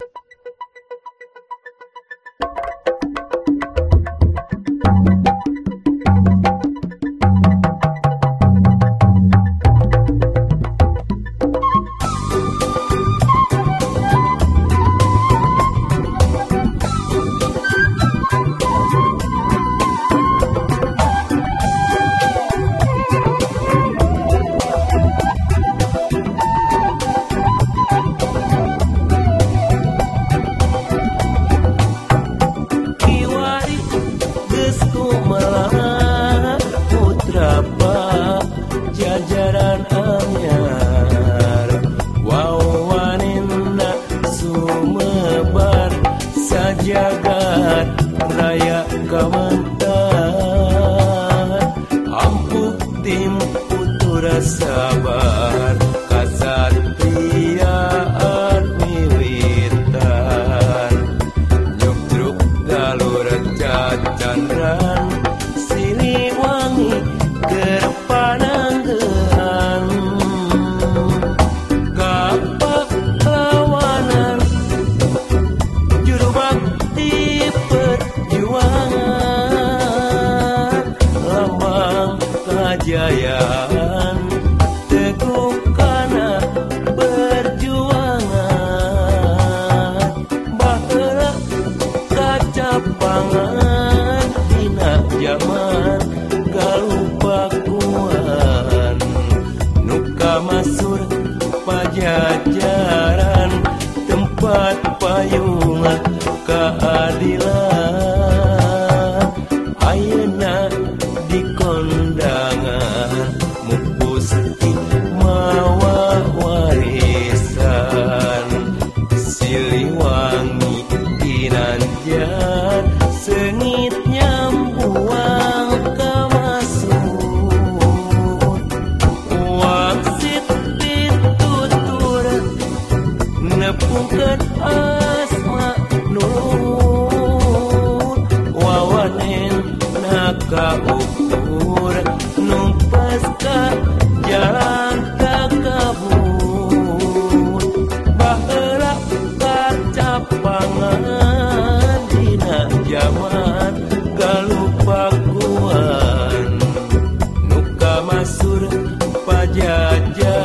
you kawan Ampuh tim putu rasa bahan Kasar piaan miwitan Nyukruk galur cacan dan Siliwangi gerak kesetiaan teguh karena berjuangan. Bahwa kaca pangan hina zaman nuka masur pajajaran tempat payungan keadilan. Ayeuna sengitnya buang ke masuk waksit ditutur nepungkan asma nur wawanen naka ukur numpas ka jalan. Galupakuan Nuka Masur Pajaja